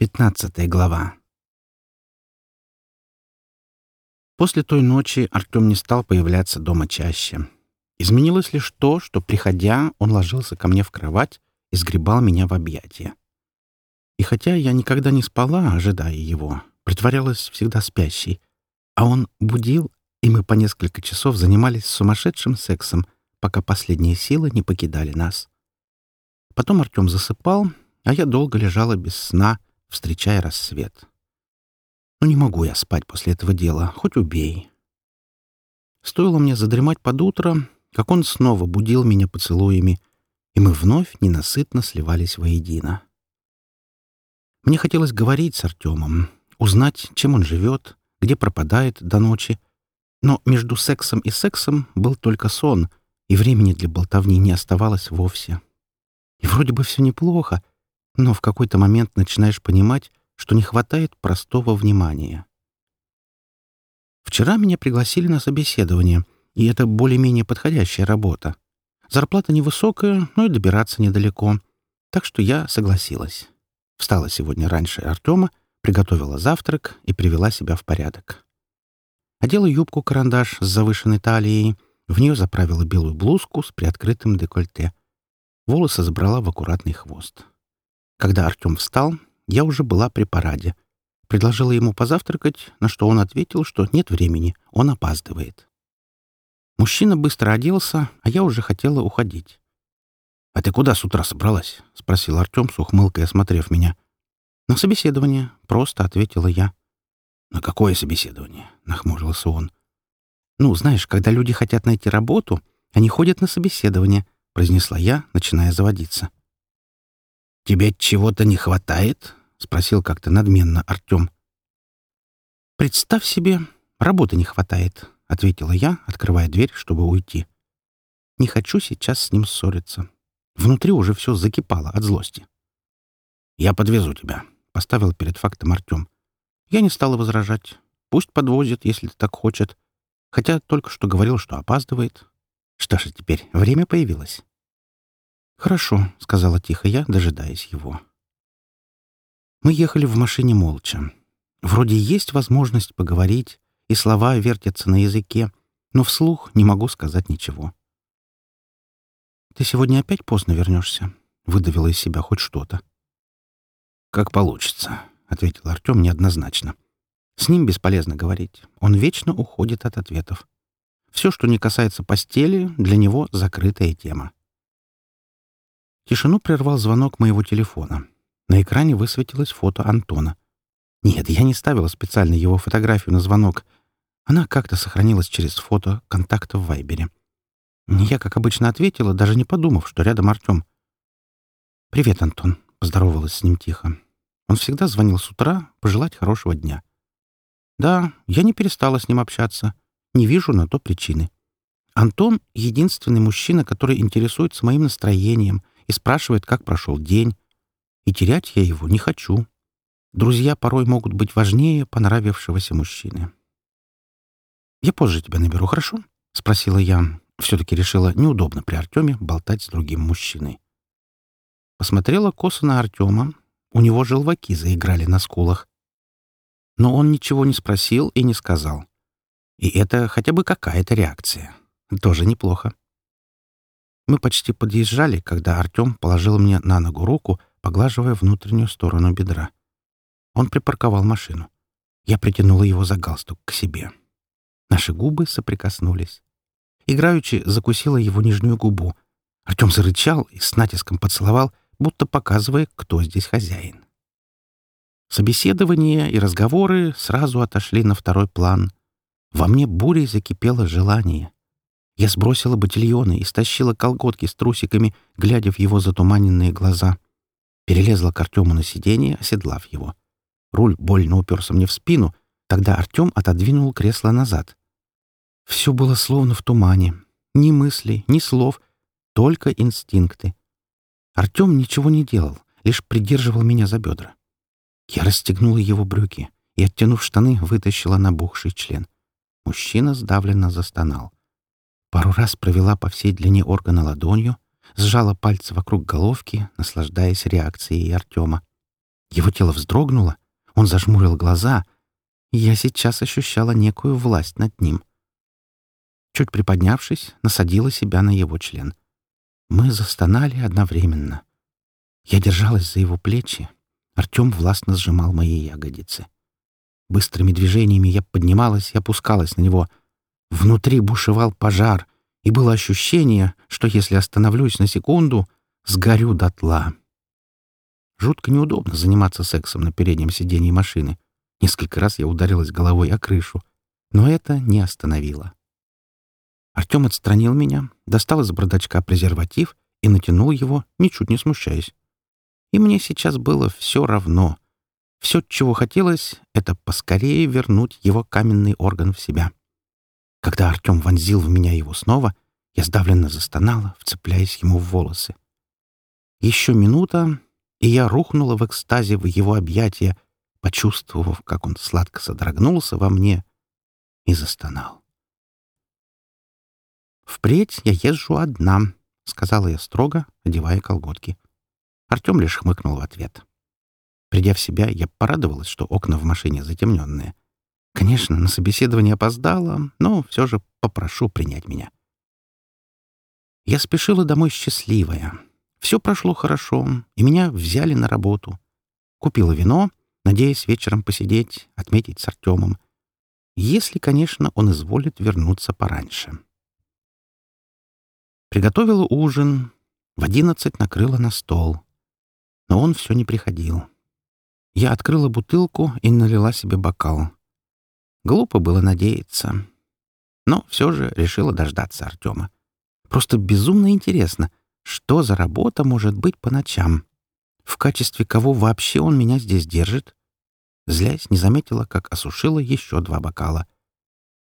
Пятнадцатая глава. После той ночи Артем не стал появляться дома чаще. Изменилось лишь то, что, приходя, он ложился ко мне в кровать и сгребал меня в объятия. И хотя я никогда не спала, ожидая его, притворялась всегда спящей, а он будил, и мы по несколько часов занимались сумасшедшим сексом, пока последние силы не покидали нас. Потом Артем засыпал, а я долго лежала без сна — встречая рассвет. Но не могу я спать после этого дела, хоть убей. Стоило мне задремать под утро, как он снова будил меня поцелуями, и мы вновь ненасытно сливались воедино. Мне хотелось говорить с Артемом, узнать, чем он живет, где пропадает до ночи, но между сексом и сексом был только сон, и времени для болтовни не оставалось вовсе. И вроде бы все неплохо, но в какой-то момент начинаешь понимать, что не хватает простого внимания. Вчера меня пригласили на собеседование, и это более-менее подходящая работа. Зарплата невысокая, но и добираться недалеко. Так что я согласилась. Встала сегодня раньше Артема, приготовила завтрак и привела себя в порядок. Одела юбку-карандаш с завышенной талией, в нее заправила белую блузку с приоткрытым декольте. Волосы забрала в аккуратный хвост. Когда Артем встал, я уже была при параде. Предложила ему позавтракать, на что он ответил, что нет времени, он опаздывает. Мужчина быстро оделся, а я уже хотела уходить. «А ты куда с утра собралась?» — спросил Артем с ухмылкой, осмотрев меня. «На собеседование», — просто ответила я. «На какое собеседование?» — нахмурился он. «Ну, знаешь, когда люди хотят найти работу, они ходят на собеседование», — произнесла я, начиная заводиться. «Тебе чего-то не хватает?» — спросил как-то надменно Артем. «Представь себе, работы не хватает», — ответила я, открывая дверь, чтобы уйти. «Не хочу сейчас с ним ссориться. Внутри уже все закипало от злости». «Я подвезу тебя», — поставил перед фактом Артем. Я не стала возражать. Пусть подвозит, если так хочет. Хотя только что говорил, что опаздывает. Что же теперь, время появилось. «Хорошо», — сказала тихо я, дожидаясь его. Мы ехали в машине молча. Вроде есть возможность поговорить, и слова вертятся на языке, но вслух не могу сказать ничего. «Ты сегодня опять поздно вернешься?» — выдавила из себя хоть что-то. «Как получится», — ответил Артем неоднозначно. «С ним бесполезно говорить. Он вечно уходит от ответов. Все, что не касается постели, для него закрытая тема. Тишину прервал звонок моего телефона. На экране высветилось фото Антона. Нет, я не ставила специально его фотографию на звонок. Она как-то сохранилась через фото контакта в Вайбере. Я, как обычно, ответила, даже не подумав, что рядом Артем. «Привет, Антон», — поздоровалась с ним тихо. Он всегда звонил с утра пожелать хорошего дня. Да, я не перестала с ним общаться. Не вижу на то причины. Антон — единственный мужчина, который интересуется моим настроением, и спрашивает, как прошел день. И терять я его не хочу. Друзья порой могут быть важнее понравившегося мужчины. «Я позже тебя наберу, хорошо?» — спросила я. Все-таки решила неудобно при Артеме болтать с другим мужчиной. Посмотрела косо на Артема. У него желваки заиграли на скулах. Но он ничего не спросил и не сказал. И это хотя бы какая-то реакция. Тоже неплохо. Мы почти подъезжали, когда Артем положил мне на ногу руку, поглаживая внутреннюю сторону бедра. Он припарковал машину. Я притянула его за галстук к себе. Наши губы соприкоснулись. Играючи закусила его нижнюю губу. Артем зарычал и с натиском поцеловал, будто показывая, кто здесь хозяин. Собеседование и разговоры сразу отошли на второй план. Во мне бурей закипело желание. Я сбросила ботильоны и стащила колготки с трусиками, глядя в его затуманенные глаза. Перелезла к Артему на сиденье, оседлав его. Руль больно уперся мне в спину, тогда Артем отодвинул кресло назад. Все было словно в тумане. Ни мыслей, ни слов, только инстинкты. Артем ничего не делал, лишь придерживал меня за бедра. Я расстегнула его брюки и, оттянув штаны, вытащила набухший член. Мужчина сдавленно застонал. Пару раз провела по всей длине органа ладонью, сжала пальцы вокруг головки, наслаждаясь реакцией Артема. Его тело вздрогнуло, он зажмурил глаза, и я сейчас ощущала некую власть над ним. Чуть приподнявшись, насадила себя на его член. Мы застонали одновременно. Я держалась за его плечи. Артем властно сжимал мои ягодицы. Быстрыми движениями я поднималась и опускалась на него. Внутри бушевал пожар, и было ощущение, что если остановлюсь на секунду, сгорю дотла. Жутко неудобно заниматься сексом на переднем сиденье машины. Несколько раз я ударилась головой о крышу, но это не остановило. Артем отстранил меня, достал из бардачка презерватив и натянул его, ничуть не смущаясь. И мне сейчас было все равно. Все, чего хотелось, — это поскорее вернуть его каменный орган в себя. Когда Артем вонзил в меня его снова, я сдавленно застонала, вцепляясь ему в волосы. Еще минута, и я рухнула в экстазе в его объятия, почувствовав, как он сладко содрогнулся во мне и застонал. «Впредь я езжу одна», — сказала я строго, одевая колготки. Артем лишь хмыкнул в ответ. Придя в себя, я порадовалась, что окна в машине затемненные. Конечно, на собеседование опоздала, но все же попрошу принять меня. Я спешила домой счастливая. Все прошло хорошо, и меня взяли на работу. Купила вино, надеясь вечером посидеть, отметить с Артемом. Если, конечно, он изволит вернуться пораньше. Приготовила ужин, в одиннадцать накрыла на стол. Но он все не приходил. Я открыла бутылку и налила себе бокал. Глупо было надеяться. Но все же решила дождаться Артема. Просто безумно интересно, что за работа может быть по ночам. В качестве кого вообще он меня здесь держит? Злясь, не заметила, как осушила еще два бокала.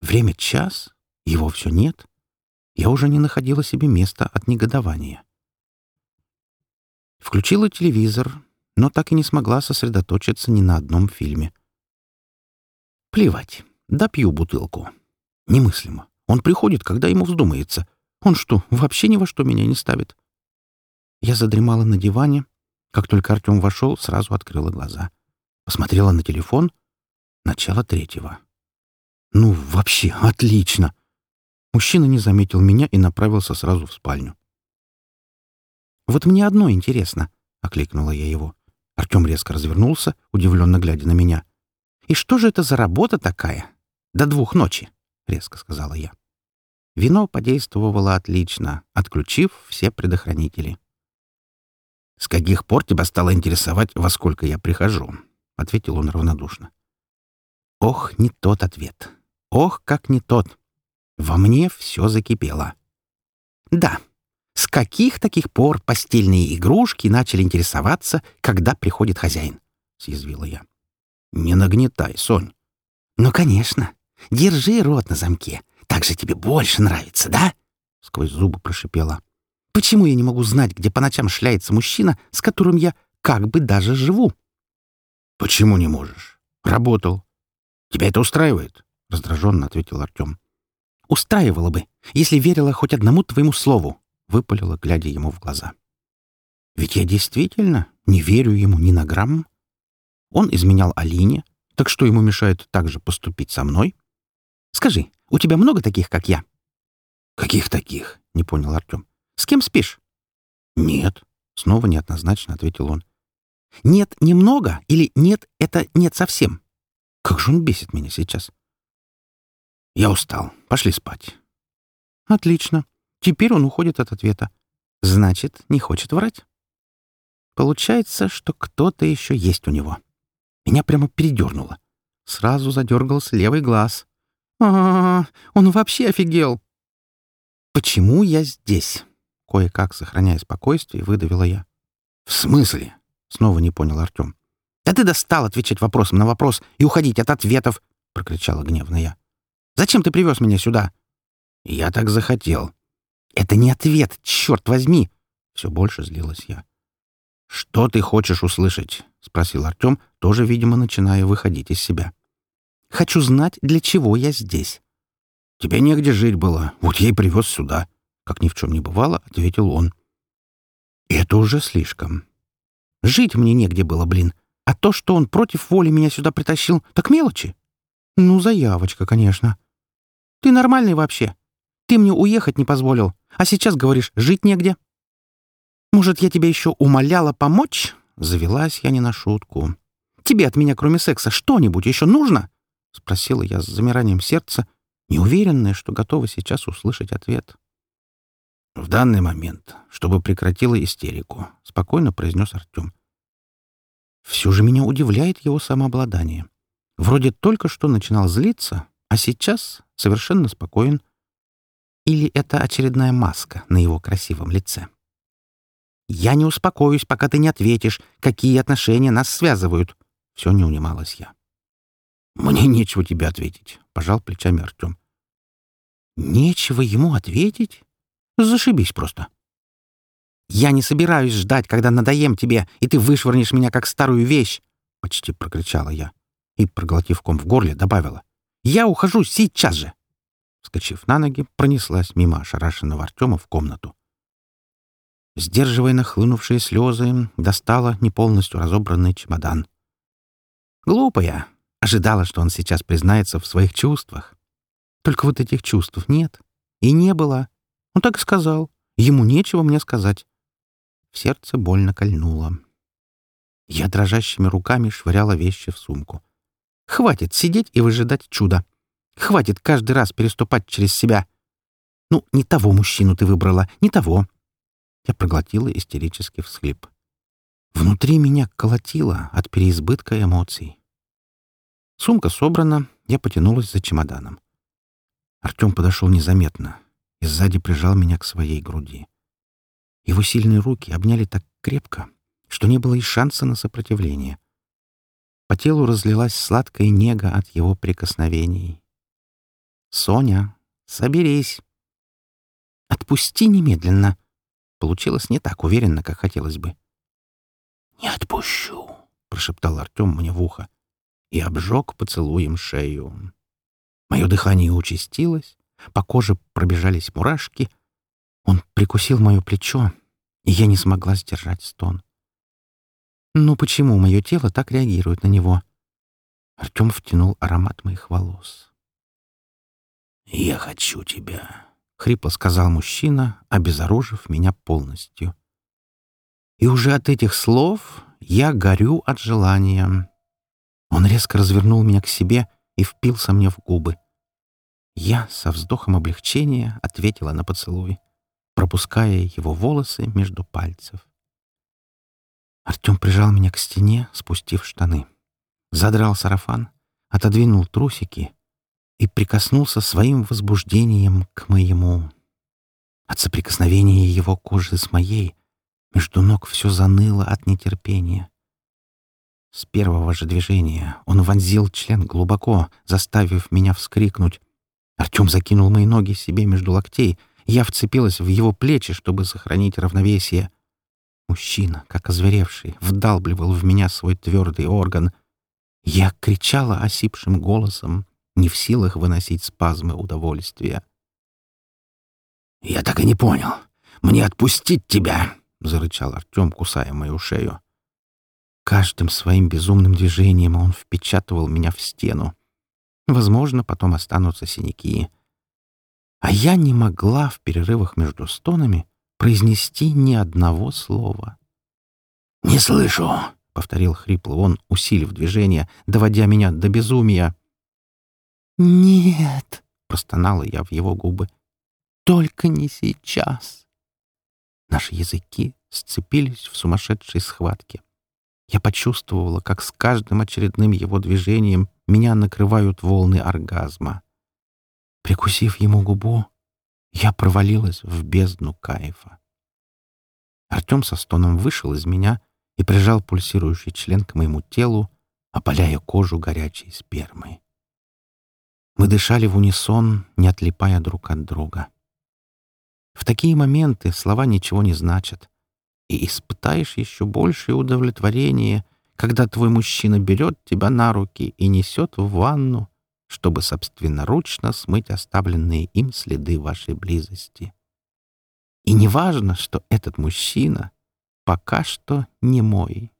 Время час, его все нет. Я уже не находила себе места от негодования. Включила телевизор, но так и не смогла сосредоточиться ни на одном фильме. Плевать, допью бутылку. Немыслимо. Он приходит, когда ему вздумается. Он что, вообще ни во что меня не ставит? Я задремала на диване. Как только Артем вошел, сразу открыла глаза. Посмотрела на телефон. Начало третьего. Ну, вообще, отлично. Мужчина не заметил меня и направился сразу в спальню. «Вот мне одно интересно», — окликнула я его. Артем резко развернулся, удивленно глядя на меня. «И что же это за работа такая? До двух ночи», — резко сказала я. Вино подействовало отлично, отключив все предохранители. «С каких пор тебя стало интересовать, во сколько я прихожу?» — ответил он равнодушно. «Ох, не тот ответ. Ох, как не тот. Во мне все закипело. Да, с каких таких пор постельные игрушки начали интересоваться, когда приходит хозяин?» — съязвила я. «Не нагнетай, Сонь». «Ну, конечно. Держи рот на замке. Так же тебе больше нравится, да?» — сквозь зубы прошипела. «Почему я не могу знать, где по ночам шляется мужчина, с которым я как бы даже живу?» «Почему не можешь? Работал. Тебя это устраивает?» — раздраженно ответил Артем. «Устраивало бы, если верила хоть одному твоему слову», — выпалила, глядя ему в глаза. «Ведь я действительно не верю ему ни на грамм. Он изменял Алине, так что ему мешает так же поступить со мной? Скажи, у тебя много таких, как я?» «Каких таких?» — не понял Артем. «С кем спишь?» «Нет», — снова неоднозначно ответил он. «Нет немного или нет — это нет совсем?» Как же он бесит меня сейчас. «Я устал. Пошли спать». «Отлично. Теперь он уходит от ответа. Значит, не хочет врать?» Получается, что кто-то еще есть у него. Меня прямо передернуло. Сразу задергался левый глаз. а, -а, -а Он вообще офигел! «Почему я здесь?» Кое-как, сохраняя спокойствие, выдавила я. «В смысле?» — снова не понял Артем. «Да ты достал отвечать вопросом на вопрос и уходить от ответов!» — прокричала гневно я. «Зачем ты привез меня сюда?» «Я так захотел». «Это не ответ, черт возьми!» Все больше злилась я. «Что ты хочешь услышать?» — спросил Артем, тоже, видимо, начиная выходить из себя. «Хочу знать, для чего я здесь». «Тебе негде жить было, вот я и привез сюда», — как ни в чем не бывало, — ответил он. «Это уже слишком. Жить мне негде было, блин, а то, что он против воли меня сюда притащил, так мелочи. Ну, заявочка, конечно. Ты нормальный вообще? Ты мне уехать не позволил, а сейчас говоришь, жить негде. Может, я тебя еще умоляла помочь? Завелась я не на шутку. Тебе от меня, кроме секса, что-нибудь еще нужно? Спросила я с замиранием сердца, неуверенная, что готова сейчас услышать ответ. «В данный момент, чтобы прекратила истерику», — спокойно произнес Артем. Все же меня удивляет его самообладание. Вроде только что начинал злиться, а сейчас совершенно спокоен. Или это очередная маска на его красивом лице? «Я не успокоюсь, пока ты не ответишь, какие отношения нас связывают», — все не унималась я. «Мне нечего тебе ответить», — пожал плечами Артем. «Нечего ему ответить? Зашибись просто». «Я не собираюсь ждать, когда надоем тебе, и ты вышвырнешь меня как старую вещь!» — почти прокричала я. И, проглотив ком в горле, добавила. «Я ухожу сейчас же!» Вскочив на ноги, пронеслась мимо ошарашенного Артема в комнату. Сдерживая нахлынувшие слезы, достала не полностью разобранный чемодан. Глупая. Ожидала, что он сейчас признается в своих чувствах. Только вот этих чувств нет. И не было. Он так и сказал. Ему нечего мне сказать. В сердце больно кольнуло. Я дрожащими руками швыряла вещи в сумку. Хватит сидеть и выжидать чуда. Хватит каждый раз переступать через себя. Ну, не того мужчину ты выбрала, не того. Я проглотила истерический всхлип. Внутри меня колотило от переизбытка эмоций. Сумка собрана, я потянулась за чемоданом. Артем подошел незаметно и сзади прижал меня к своей груди. Его сильные руки обняли так крепко, что не было и шанса на сопротивление. По телу разлилась сладкая нега от его прикосновений. «Соня, соберись!» «Отпусти немедленно!» Получилось не так уверенно, как хотелось бы. «Не отпущу!» — прошептал Артем мне в ухо и обжег поцелуем шею. Мое дыхание участилось, по коже пробежались мурашки — он прикусил мое плечо, и я не смогла сдержать стон. Ну почему мое тело так реагирует на него? Артем втянул аромат моих волос. «Я хочу тебя», — хрипло сказал мужчина, обезоружив меня полностью. И уже от этих слов я горю от желания. Он резко развернул меня к себе и впился мне в губы. Я со вздохом облегчения ответила на поцелуй пропуская его волосы между пальцев. Артем прижал меня к стене, спустив штаны. Задрал сарафан, отодвинул трусики и прикоснулся своим возбуждением к моему. От соприкосновения его кожи с моей между ног все заныло от нетерпения. С первого же движения он вонзил член глубоко, заставив меня вскрикнуть. Артем закинул мои ноги себе между локтей — я вцепилась в его плечи, чтобы сохранить равновесие. Мужчина, как озверевший, вдалбливал в меня свой твердый орган. Я кричала осипшим голосом, не в силах выносить спазмы удовольствия. «Я так и не понял. Мне отпустить тебя!» — зарычал Артем, кусая мою шею. Каждым своим безумным движением он впечатывал меня в стену. Возможно, потом останутся синяки — а я не могла в перерывах между стонами произнести ни одного слова. «Не слышу!» — повторил хрипло он, усилив движение, доводя меня до безумия. «Нет!» — простонала я в его губы. «Только не сейчас!» Наши языки сцепились в сумасшедшей схватке. Я почувствовала, как с каждым очередным его движением меня накрывают волны оргазма. Прикусив ему губу, я провалилась в бездну кайфа. Артем со стоном вышел из меня и прижал пульсирующий член к моему телу, опаляя кожу горячей спермой. Мы дышали в унисон, не отлипая друг от друга. В такие моменты слова ничего не значат, и испытаешь еще большее удовлетворение, когда твой мужчина берет тебя на руки и несет в ванну, чтобы собственноручно смыть оставленные им следы вашей близости. И не важно, что этот мужчина пока что не мой.